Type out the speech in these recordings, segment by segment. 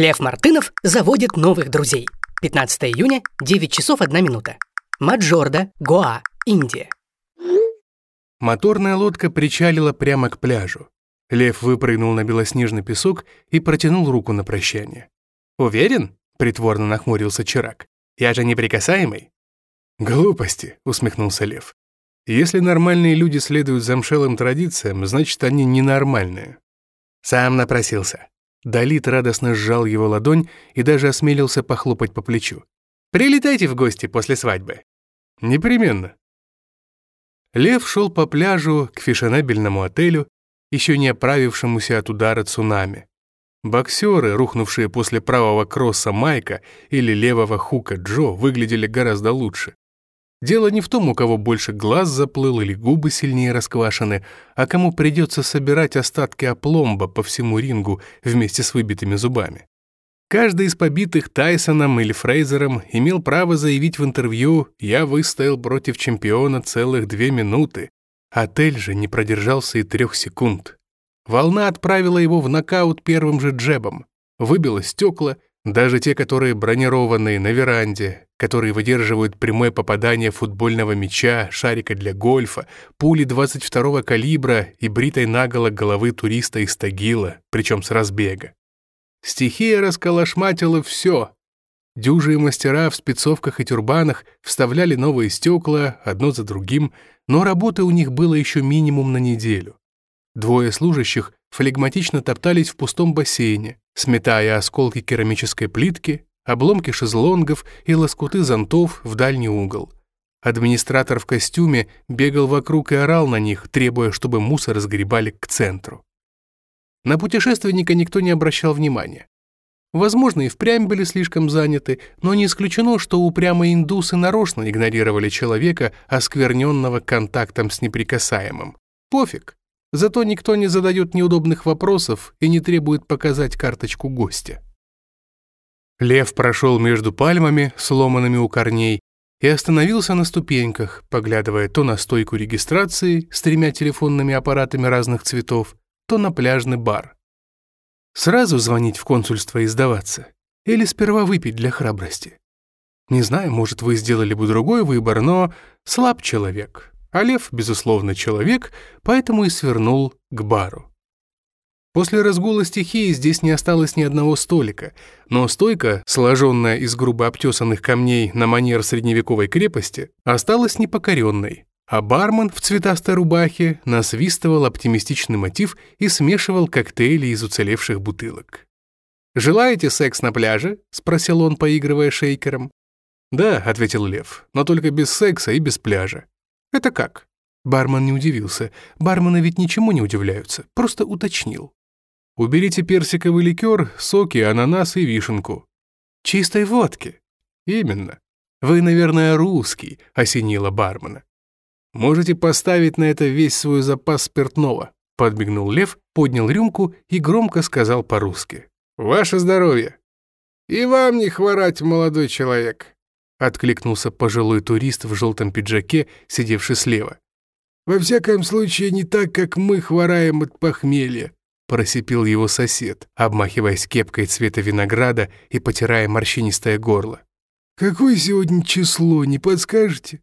Лев Мартынов заводит новых друзей. 15 июня, 9 часов 1 минута. Маджорда, Гоа, Индия. Моторная лодка причалила прямо к пляжу. Лев выпрыгнул на белоснежный песок и протянул руку на прощание. «Уверен?» — притворно нахмурился Чирак. «Я же неприкасаемый». «Глупости», — усмехнулся Лев. «Если нормальные люди следуют замшелым традициям, значит, они ненормальные». Сам напросился. Далит радостно сжал его ладонь и даже осмелился похлопать по плечу. «Прилетайте в гости после свадьбы». «Непременно». Лев шел по пляжу к фешенебельному отелю, еще не оправившемуся от удара цунами. Боксеры, рухнувшие после правого кросса Майка или левого хука Джо, выглядели гораздо лучше. Дело не в том, у кого больше глаз заплыл или губы сильнее расквашены, а кому придется собирать остатки опломба по всему рингу вместе с выбитыми зубами. Каждый из побитых Тайсоном или Фрейзером имел право заявить в интервью «Я выстоял против чемпиона целых две минуты». Отель же не продержался и трех секунд. Волна отправила его в нокаут первым же джебом, выбила стекла, даже те, которые бронированные на веранде, которые выдерживают прямое попадание футбольного мяча, шарика для гольфа, пули 22-го калибра и бритой наголо головы туриста из Тагила, причем с разбега. Стихия расколошматила все. Дюжие мастера в спецовках и тюрбанах вставляли новые стекла, одно за другим, но работы у них было еще минимум на неделю. Двое служащих флегматично топтались в пустом бассейне, сметая осколки керамической плитки, обломки шезлонгов и лоскуты зонтов в дальний угол. Администратор в костюме бегал вокруг и орал на них, требуя, чтобы мусор разгребали к центру. На путешественника никто не обращал внимания. Возможно, и впрямь были слишком заняты, но не исключено, что упрямые индусы нарочно игнорировали человека, оскверненного контактом с неприкасаемым. Пофиг. Зато никто не задает неудобных вопросов и не требует показать карточку гостя. Лев прошел между пальмами, сломанными у корней, и остановился на ступеньках, поглядывая то на стойку регистрации с тремя телефонными аппаратами разных цветов, то на пляжный бар. Сразу звонить в консульство и сдаваться? Или сперва выпить для храбрости? Не знаю, может, вы сделали бы другой выбор, но слаб человек. А лев, безусловно, человек, поэтому и свернул к бару. После разгула стихии здесь не осталось ни одного столика, но стойка, сложенная из грубо обтесанных камней на манер средневековой крепости, осталась непокоренной, а бармен в цветастой рубахе насвистывал оптимистичный мотив и смешивал коктейли из уцелевших бутылок. «Желаете секс на пляже?» — спросил он, поигрывая шейкером. «Да», — ответил Лев, — «но только без секса и без пляжа». «Это как?» Бармен не удивился. Бармены ведь ничему не удивляются, просто уточнил. Уберите персиковый ликер, соки, ананас и вишенку. Чистой водки. Именно. Вы, наверное, русский, осенила бармена. Можете поставить на это весь свой запас спиртного. Подмигнул Лев, поднял рюмку и громко сказал по-русски. «Ваше здоровье!» «И вам не хворать, молодой человек!» Откликнулся пожилой турист в желтом пиджаке, сидевший слева. «Во всяком случае, не так, как мы хвораем от похмелья просипел его сосед, обмахиваясь кепкой цвета винограда и потирая морщинистое горло. «Какое сегодня число, не подскажете?»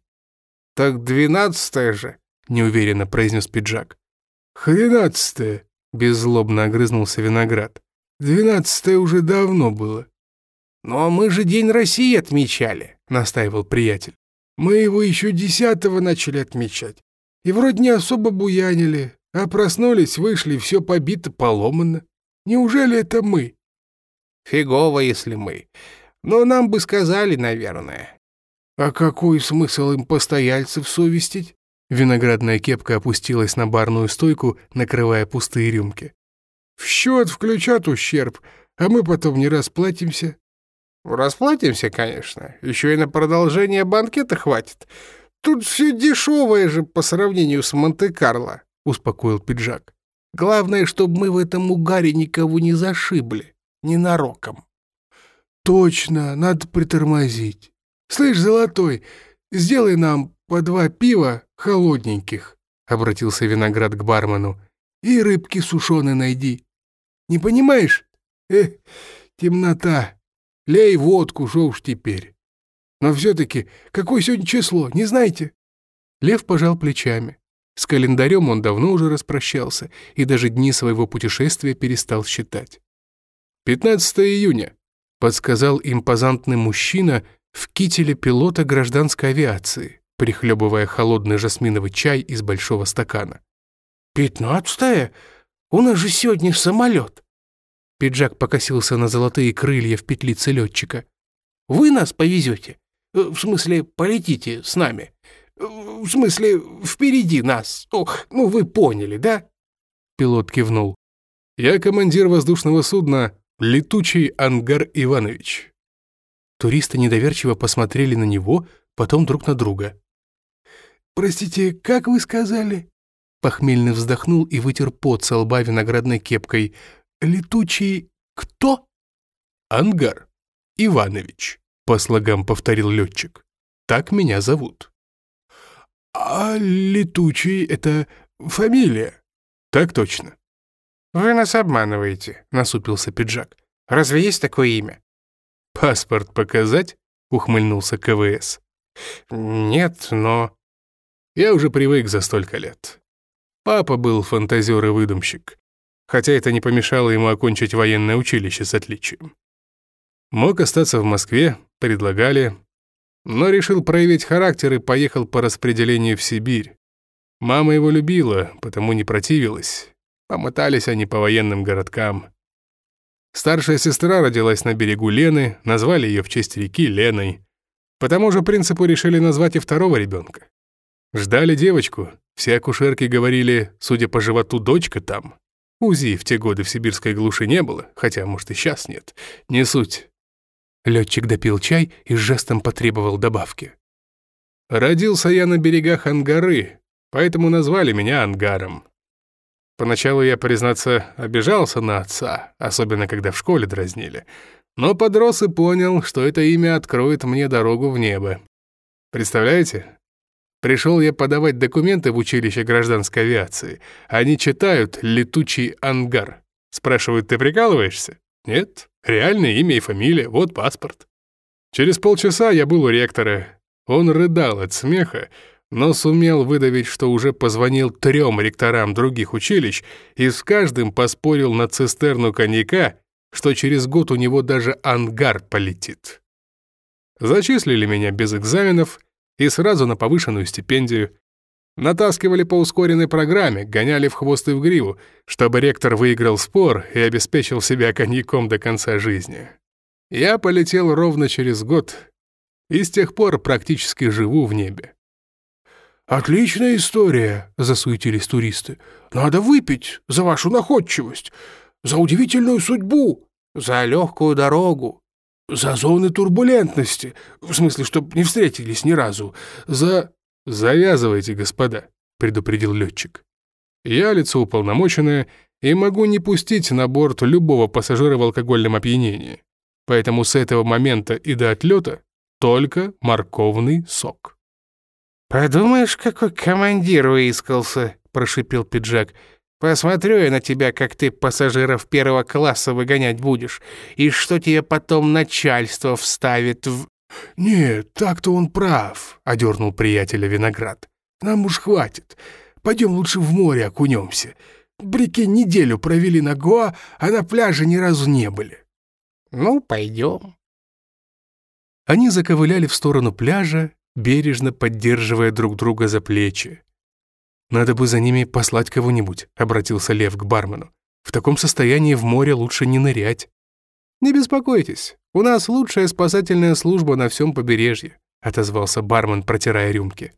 «Так двенадцатое же», — неуверенно произнес пиджак. «Хренадцатое», — беззлобно огрызнулся виноград. «Двенадцатое уже давно было». «Но мы же День России отмечали», — настаивал приятель. «Мы его еще десятого начали отмечать. И вроде не особо буянили, а проснулись, вышли, все побито, поломано. Неужели это мы? Фигово, если мы. Но нам бы сказали, наверное. А какой смысл им постояльцев совестить? Виноградная кепка опустилась на барную стойку, накрывая пустые рюмки. В счет включат ущерб, а мы потом не расплатимся. Расплатимся, конечно. Еще и на продолжение банкета хватит. Тут все дешевое же по сравнению с Монте-Карло успокоил пиджак. «Главное, чтобы мы в этом угаре никого не зашибли. Ненароком». «Точно, надо притормозить. Слышь, Золотой, сделай нам по два пива холодненьких», — обратился Виноград к бармену. «И рыбки сушеные найди. Не понимаешь? Эх, темнота. Лей водку, шо уж теперь. Но все-таки, какое сегодня число, не знаете?» Лев пожал плечами. С календарем он давно уже распрощался и даже дни своего путешествия перестал считать. «15 июня», — подсказал импозантный мужчина в кителе пилота гражданской авиации, прихлебывая холодный жасминовый чай из большого стакана. «Пятнадцатое? У нас же сегодня самолет!» Пиджак покосился на золотые крылья в петлице летчика. «Вы нас повезете? Э, в смысле, полетите с нами? Э, в смысле, впереди нас? О, ну вы поняли, да?» Пилот кивнул. «Я командир воздушного судна «Летучий Ангар Иванович». Туристы недоверчиво посмотрели на него, потом друг на друга. «Простите, как вы сказали?» Похмельный вздохнул и вытер пот со лба виноградной кепкой. «Летучий кто?» «Ангар Иванович», — по слогам повторил летчик. «Так меня зовут». «А летучий — это фамилия?» «Так точно». «Вы нас обманываете», — насупился пиджак. «Разве есть такое имя?» «Паспорт показать?» — ухмыльнулся КВС. «Нет, но...» «Я уже привык за столько лет. Папа был фантазер и выдумщик, хотя это не помешало ему окончить военное училище с отличием. Мог остаться в Москве, предлагали, но решил проявить характер и поехал по распределению в Сибирь. Мама его любила, потому не противилась. Помотались они по военным городкам. Старшая сестра родилась на берегу Лены, назвали ее в честь реки Леной. По тому же принципу решили назвать и второго ребенка. Ждали девочку, все акушерки говорили, судя по животу, дочка там. УЗИ в те годы в сибирской глуши не было, хотя, может, и сейчас нет. Не суть. Летчик допил чай и жестом потребовал добавки. Родился я на берегах Ангары, поэтому назвали меня Ангаром. Поначалу я, признаться, обижался на отца, особенно когда в школе дразнили. Но подрос и понял, что это имя откроет мне дорогу в небо. Представляете, Пришел я подавать документы в училище гражданской авиации. Они читают «Летучий ангар». Спрашивают, ты прикалываешься? Нет, реальное имя и фамилия, вот паспорт. Через полчаса я был у ректора. Он рыдал от смеха, но сумел выдавить, что уже позвонил трем ректорам других училищ и с каждым поспорил на цистерну коньяка, что через год у него даже ангар полетит. Зачислили меня без экзаменов — и сразу на повышенную стипендию. Натаскивали по ускоренной программе, гоняли в хвост и в гриву, чтобы ректор выиграл спор и обеспечил себя коньяком до конца жизни. Я полетел ровно через год и с тех пор практически живу в небе. «Отличная история», — засуетились туристы. «Надо выпить за вашу находчивость, за удивительную судьбу, за легкую дорогу, за зоны турбулентности. В смысле, чтоб не встретились ни разу. За... Завязывайте, господа, предупредил летчик. Я лицо уполномоченное и могу не пустить на борт любого пассажира в алкогольном опьянении. Поэтому с этого момента и до отлета только морковный сок. «Подумаешь, какой командир выискался», — прошипел пиджак. Посмотрю я на тебя, как ты пассажиров первого класса выгонять будешь, и что тебе потом начальство вставит в...» «Нет, так-то он прав», — одернул приятеля Виноград. «Нам уж хватит. Пойдем лучше в море окунемся. Прикинь, неделю провели на Гоа, а на пляже ни разу не были». «Ну, пойдем». Они заковыляли в сторону пляжа, бережно поддерживая друг друга за плечи. «Надо бы за ними послать кого-нибудь», — обратился Лев к бармену. «В таком состоянии в море лучше не нырять». «Не беспокойтесь, у нас лучшая спасательная служба на всем побережье», — отозвался бармен, протирая рюмки.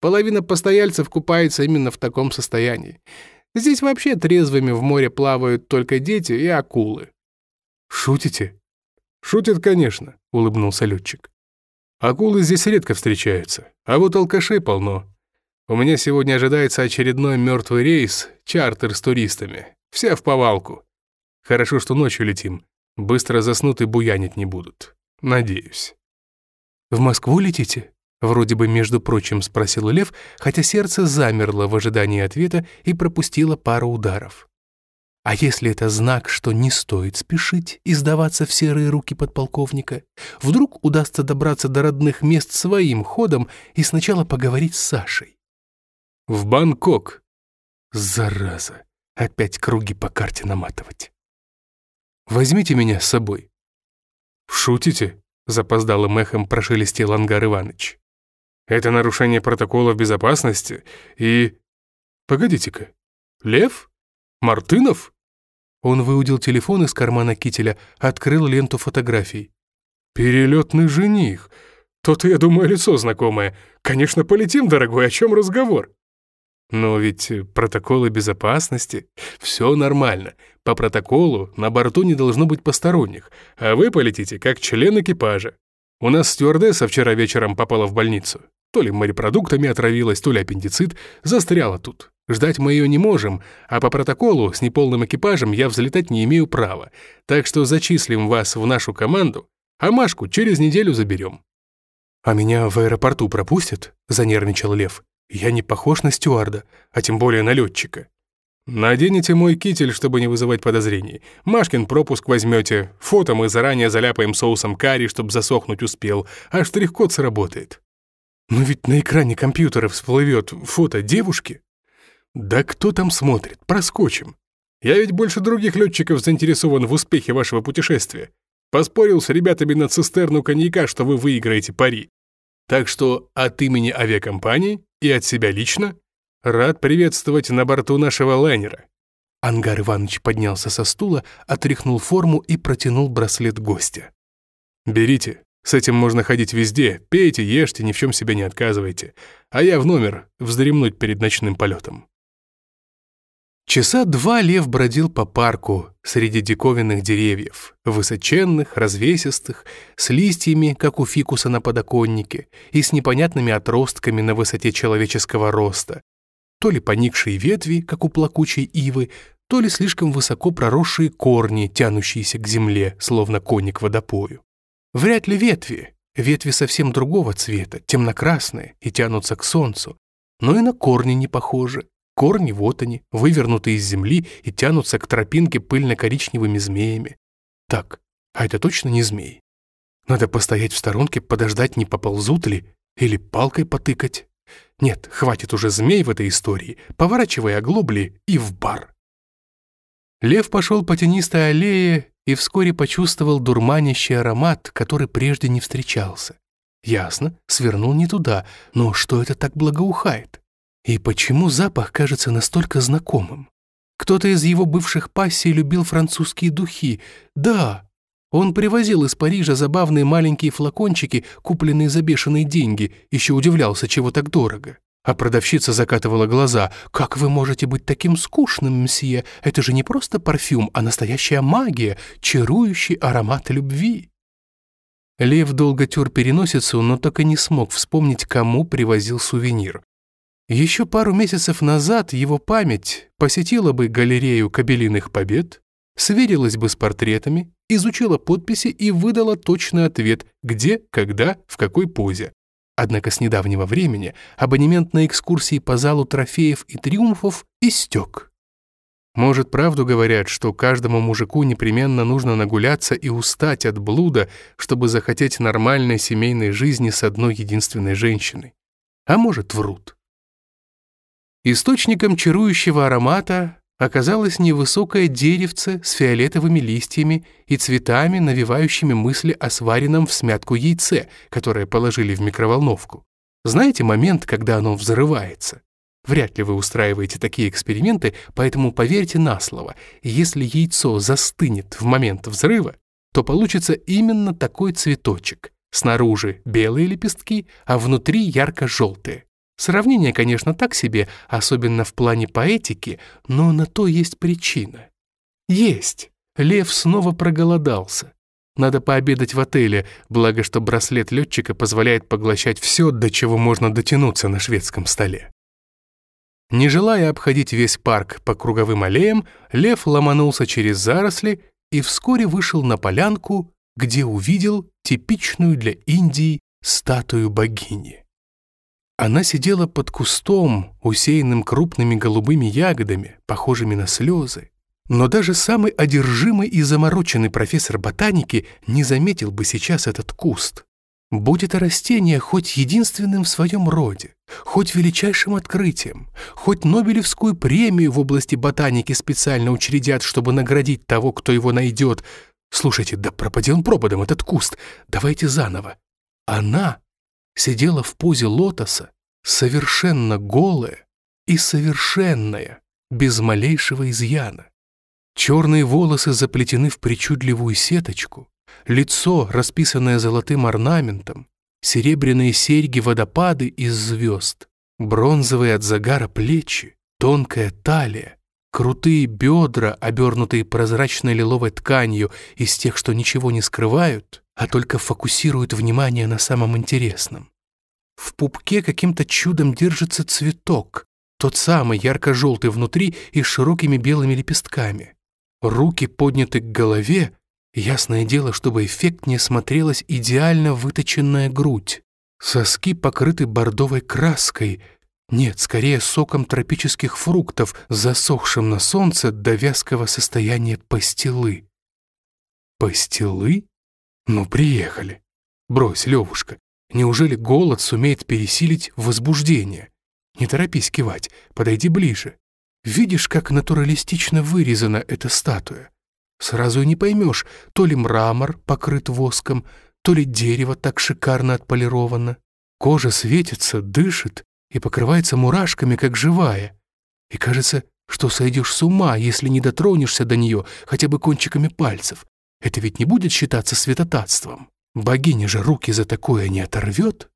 «Половина постояльцев купается именно в таком состоянии. Здесь вообще трезвыми в море плавают только дети и акулы». «Шутите?» «Шутит, конечно», — улыбнулся летчик. «Акулы здесь редко встречаются, а вот алкашей полно. У меня сегодня ожидается очередной мертвый рейс, чартер с туристами. Все в повалку. Хорошо, что ночью летим. Быстро заснут и буянить не будут. Надеюсь. «В Москву летите?» Вроде бы, между прочим, спросил Лев, хотя сердце замерло в ожидании ответа и пропустило пару ударов. А если это знак, что не стоит спешить и сдаваться в серые руки подполковника, вдруг удастся добраться до родных мест своим ходом и сначала поговорить с Сашей? В Бангкок. Зараза, опять круги по карте наматывать. Возьмите меня с собой. Шутите? Запоздалым эхом прошелестел Ангар Иваныч. Это нарушение протоколов безопасности и... Погодите-ка, Лев? Мартынов? Он выудил телефон из кармана кителя, открыл ленту фотографий. «Перелетный жених. То-то, я думаю, лицо знакомое. Конечно, полетим, дорогой, о чем разговор?» «Но ведь протоколы безопасности. Все нормально. По протоколу на борту не должно быть посторонних, а вы полетите как член экипажа. У нас стюардесса вчера вечером попала в больницу. То ли морепродуктами отравилась, то ли аппендицит. Застряла тут. Ждать мы ее не можем, а по протоколу с неполным экипажем я взлетать не имею права, так что зачислим вас в нашу команду, а Машку через неделю заберем». «А меня в аэропорту пропустят?» – занервничал Лев. «Я не похож на стюарда, а тем более на летчика». «Наденете мой китель, чтобы не вызывать подозрений. Машкин пропуск возьмете, фото мы заранее заляпаем соусом карри, чтобы засохнуть успел, а штрих-код сработает». «Но ведь на экране компьютера всплывет фото девушки», «Да кто там смотрит? Проскочим. Я ведь больше других летчиков заинтересован в успехе вашего путешествия. Поспорил с ребятами на цистерну коньяка, что вы выиграете пари. Так что от имени авиакомпании и от себя лично рад приветствовать на борту нашего лайнера». Ангар Иванович поднялся со стула, отряхнул форму и протянул браслет гостя. «Берите, с этим можно ходить везде, пейте, ешьте, ни в чем себе не отказывайте. А я в номер, вздремнуть перед ночным полетом». Часа два лев бродил по парку среди диковинных деревьев, высоченных, развесистых, с листьями, как у фикуса на подоконнике, и с непонятными отростками на высоте человеческого роста. То ли поникшие ветви, как у плакучей ивы, то ли слишком высоко проросшие корни, тянущиеся к земле, словно кони к водопою. Вряд ли ветви. Ветви совсем другого цвета, темно-красные, и тянутся к солнцу. Но и на корни не похожи. Корни вот они, вывернутые из земли и тянутся к тропинке пыльно-коричневыми змеями. Так, а это точно не змеи. Надо постоять в сторонке, подождать, не поползут ли, или палкой потыкать. Нет, хватит уже змей в этой истории, поворачивая оглобли и в бар. Лев пошел по тенистой аллее и вскоре почувствовал дурманящий аромат, который прежде не встречался. Ясно, свернул не туда, но что это так благоухает? И почему запах кажется настолько знакомым? Кто-то из его бывших пассий любил французские духи. Да, он привозил из Парижа забавные маленькие флакончики, купленные за бешеные деньги, еще удивлялся, чего так дорого. А продавщица закатывала глаза. «Как вы можете быть таким скучным, мсье? Это же не просто парфюм, а настоящая магия, чарующий аромат любви». Лев долго тер переносицу, но так и не смог вспомнить, кому привозил сувенир. Еще пару месяцев назад его память посетила бы галерею кабелиных побед, сверилась бы с портретами, изучила подписи и выдала точный ответ, где, когда, в какой позе. Однако с недавнего времени абонемент на экскурсии по залу трофеев и триумфов истек. Может, правду говорят, что каждому мужику непременно нужно нагуляться и устать от блуда, чтобы захотеть нормальной семейной жизни с одной единственной женщиной. А может, врут. Источником чарующего аромата оказалось невысокое деревце с фиолетовыми листьями и цветами, навевающими мысли о сваренном в смятку яйце, которое положили в микроволновку. Знаете момент, когда оно взрывается? Вряд ли вы устраиваете такие эксперименты, поэтому поверьте на слово, если яйцо застынет в момент взрыва, то получится именно такой цветочек. Снаружи белые лепестки, а внутри ярко-желтые. Сравнение, конечно, так себе, особенно в плане поэтики, но на то есть причина. Есть. Лев снова проголодался. Надо пообедать в отеле, благо что браслет летчика позволяет поглощать все, до чего можно дотянуться на шведском столе. Не желая обходить весь парк по круговым аллеям, лев ломанулся через заросли и вскоре вышел на полянку, где увидел типичную для Индии статую богини. Она сидела под кустом, усеянным крупными голубыми ягодами, похожими на слезы, Но даже самый одержимый и замороченный профессор ботаники не заметил бы сейчас этот куст. Будь это растение хоть единственным в своем роде, хоть величайшим открытием, хоть Нобелевскую премию в области ботаники специально учредят, чтобы наградить того, кто его найдет. Слушайте, да пропади он пропадом, этот куст. Давайте заново. Она сидела в позе лотоса, совершенно голая и совершенная, без малейшего изъяна. Черные волосы заплетены в причудливую сеточку, лицо, расписанное золотым орнаментом, серебряные серьги-водопады из звезд, бронзовые от загара плечи, тонкая талия, крутые бедра, обернутые прозрачной лиловой тканью из тех, что ничего не скрывают, а только фокусируют внимание на самом интересном. В пупке каким-то чудом держится цветок, тот самый ярко-желтый внутри и с широкими белыми лепестками. Руки подняты к голове, ясное дело, чтобы эффектнее смотрелась идеально выточенная грудь. Соски покрыты бордовой краской, нет, скорее соком тропических фруктов, засохшим на солнце до вязкого состояния пастилы. Пастилы? Ну, приехали. Брось, Левушка, неужели голод сумеет пересилить возбуждение? Не торопись кивать, подойди ближе. Видишь, как натуралистично вырезана эта статуя? Сразу не поймешь, то ли мрамор покрыт воском, то ли дерево так шикарно отполировано. Кожа светится, дышит и покрывается мурашками, как живая. И кажется, что сойдешь с ума, если не дотронешься до нее хотя бы кончиками пальцев. Это ведь не будет считаться святотатством. Богиня же руки за такое не оторвет.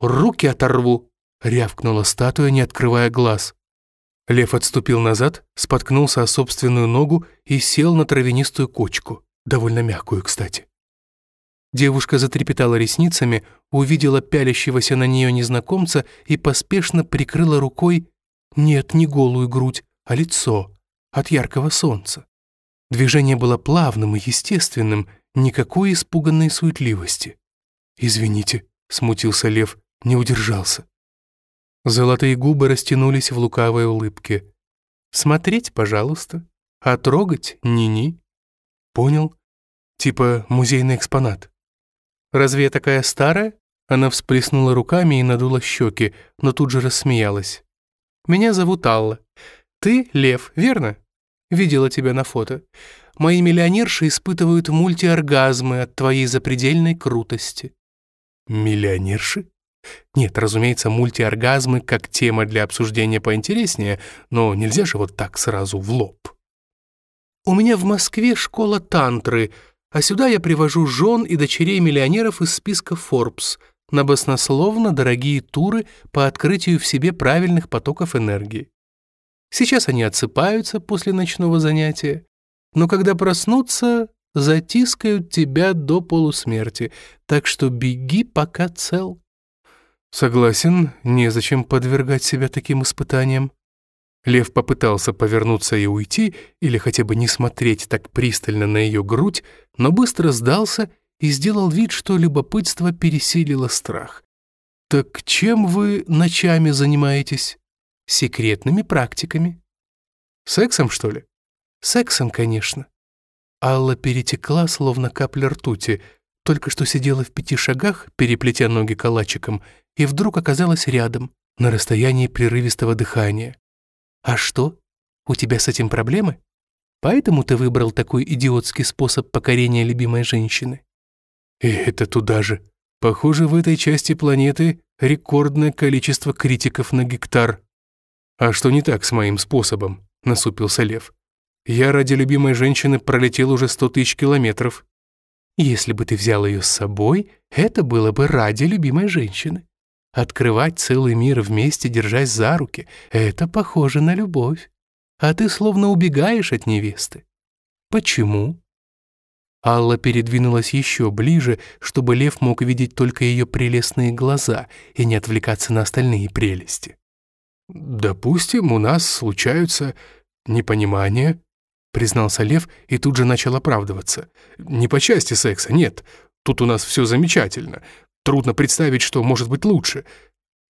«Руки оторву!» — рявкнула статуя, не открывая глаз. Лев отступил назад, споткнулся о собственную ногу и сел на травянистую кочку, довольно мягкую, кстати. Девушка затрепетала ресницами, увидела пялящегося на нее незнакомца и поспешно прикрыла рукой, нет, не голую грудь, а лицо, от яркого солнца. Движение было плавным и естественным, никакой испуганной суетливости. «Извините», — смутился Лев, не удержался. Золотые губы растянулись в лукавой улыбке. «Смотреть, пожалуйста, а трогать ни-ни». «Понял? Типа музейный экспонат». «Разве я такая старая?» Она всплеснула руками и надула щеки, но тут же рассмеялась. «Меня зовут Алла. Ты Лев, верно? Видела тебя на фото. Мои миллионерши испытывают мультиоргазмы от твоей запредельной крутости». «Миллионерши?» Нет, разумеется, мультиоргазмы как тема для обсуждения поинтереснее, но нельзя же вот так сразу в лоб. У меня в Москве школа тантры, а сюда я привожу жен и дочерей миллионеров из списка Forbes на баснословно дорогие туры по открытию в себе правильных потоков энергии. Сейчас они отсыпаются после ночного занятия, но когда проснутся, затискают тебя до полусмерти, так что беги, пока цел. Согласен, незачем подвергать себя таким испытаниям. Лев попытался повернуться и уйти, или хотя бы не смотреть так пристально на ее грудь, но быстро сдался и сделал вид, что любопытство пересилило страх. «Так чем вы ночами занимаетесь?» «Секретными практиками». «Сексом, что ли?» «Сексом, конечно». Алла перетекла, словно капля ртути, только что сидела в пяти шагах, переплетя ноги калачиком, и вдруг оказалась рядом, на расстоянии прерывистого дыхания. «А что? У тебя с этим проблемы? Поэтому ты выбрал такой идиотский способ покорения любимой женщины?» «И это туда же. Похоже, в этой части планеты рекордное количество критиков на гектар». «А что не так с моим способом?» — насупился Лев. «Я ради любимой женщины пролетел уже сто тысяч километров». «Если бы ты взял ее с собой, это было бы ради любимой женщины. Открывать целый мир вместе, держась за руки — это похоже на любовь. А ты словно убегаешь от невесты. Почему?» Алла передвинулась еще ближе, чтобы Лев мог видеть только ее прелестные глаза и не отвлекаться на остальные прелести. «Допустим, у нас случаются непонимания», — признался Лев и тут же начал оправдываться. «Не по части секса, нет. Тут у нас все замечательно. Трудно представить, что может быть лучше.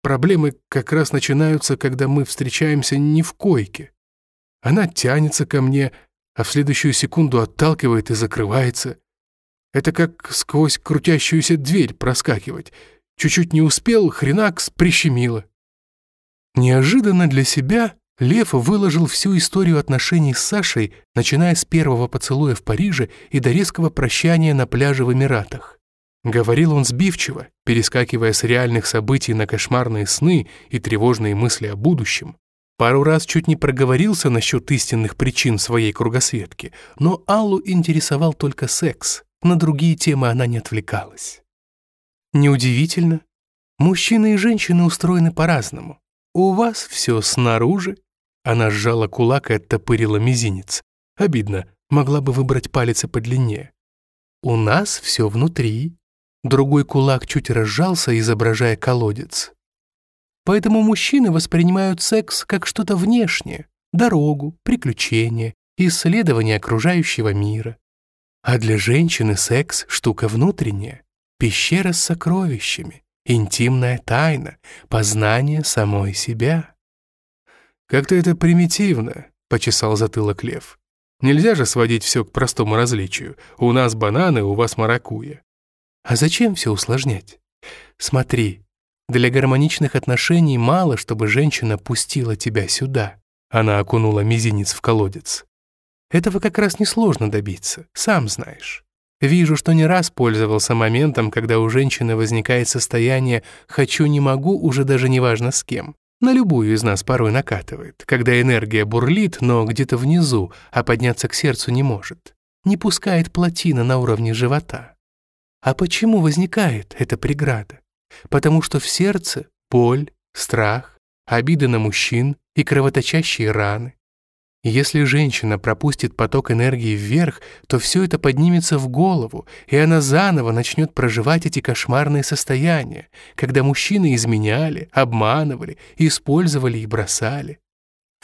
Проблемы как раз начинаются, когда мы встречаемся не в койке. Она тянется ко мне, а в следующую секунду отталкивает и закрывается. Это как сквозь крутящуюся дверь проскакивать. Чуть-чуть не успел, хренакс прищемило. Неожиданно для себя Лев выложил всю историю отношений с Сашей, начиная с первого поцелуя в Париже и до резкого прощания на пляже в Эмиратах. Говорил он сбивчиво, перескакивая с реальных событий на кошмарные сны и тревожные мысли о будущем. Пару раз чуть не проговорился насчет истинных причин своей кругосветки, но Аллу интересовал только секс, на другие темы она не отвлекалась. Неудивительно, мужчины и женщины устроены по-разному. У вас все снаружи. Она сжала кулак и оттопырила мизинец. Обидно, могла бы выбрать палец и подлиннее. У нас все внутри. Другой кулак чуть разжался, изображая колодец. Поэтому мужчины воспринимают секс как что-то внешнее, дорогу, приключения, исследование окружающего мира. А для женщины секс — штука внутренняя, пещера с сокровищами, интимная тайна, познание самой себя. «Как-то это примитивно», — почесал затылок Лев. «Нельзя же сводить все к простому различию. У нас бананы, у вас маракуя». А зачем все усложнять? Смотри, для гармоничных отношений мало, чтобы женщина пустила тебя сюда. Она окунула мизинец в колодец. Этого как раз несложно добиться, сам знаешь. Вижу, что не раз пользовался моментом, когда у женщины возникает состояние «хочу, не могу» уже даже неважно с кем. На любую из нас порой накатывает, когда энергия бурлит, но где-то внизу, а подняться к сердцу не может. Не пускает плотина на уровне живота. А почему возникает эта преграда? Потому что в сердце боль, страх, обиды на мужчин и кровоточащие раны. Если женщина пропустит поток энергии вверх, то все это поднимется в голову, и она заново начнет проживать эти кошмарные состояния, когда мужчины изменяли, обманывали, использовали и бросали.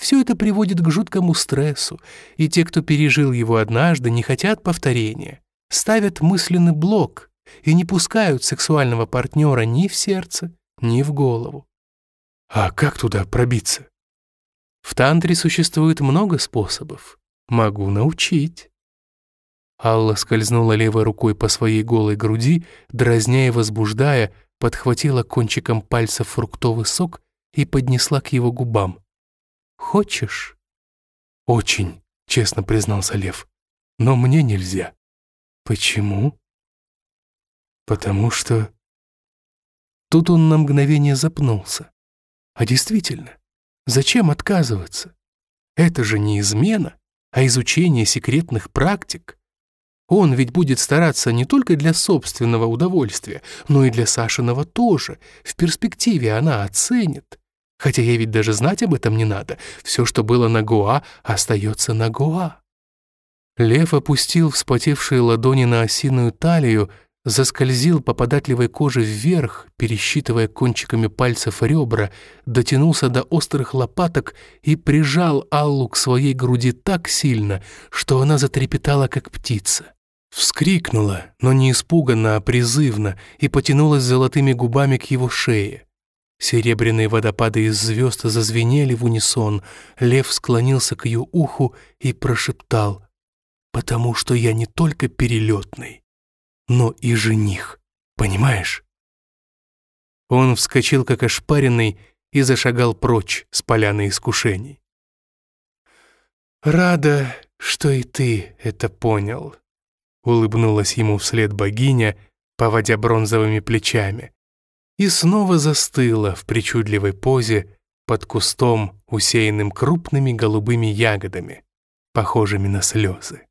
Все это приводит к жуткому стрессу, и те, кто пережил его однажды, не хотят повторения, ставят мысленный блок, и не пускают сексуального партнера ни в сердце, ни в голову. А как туда пробиться? В тантре существует много способов. Могу научить. Алла скользнула левой рукой по своей голой груди, дразня и возбуждая, подхватила кончиком пальца фруктовый сок и поднесла к его губам. «Хочешь?» «Очень», — честно признался Лев. «Но мне нельзя». «Почему?» потому что...» Тут он на мгновение запнулся. А действительно, зачем отказываться? Это же не измена, а изучение секретных практик. Он ведь будет стараться не только для собственного удовольствия, но и для Сашиного тоже. В перспективе она оценит. Хотя ей ведь даже знать об этом не надо. Все, что было на Гоа, остается на Гоа. Лев опустил вспотевшие ладони на осиную талию, заскользил по податливой коже вверх, пересчитывая кончиками пальцев ребра, дотянулся до острых лопаток и прижал Аллу к своей груди так сильно, что она затрепетала, как птица. Вскрикнула, но не испуганно, а призывно, и потянулась золотыми губами к его шее. Серебряные водопады из звезд зазвенели в унисон, лев склонился к ее уху и прошептал «Потому что я не только перелетный, но и жених, понимаешь? Он вскочил как ошпаренный и зашагал прочь с поляны искушений. «Рада, что и ты это понял», — улыбнулась ему вслед богиня, поводя бронзовыми плечами, и снова застыла в причудливой позе под кустом, усеянным крупными голубыми ягодами, похожими на слезы.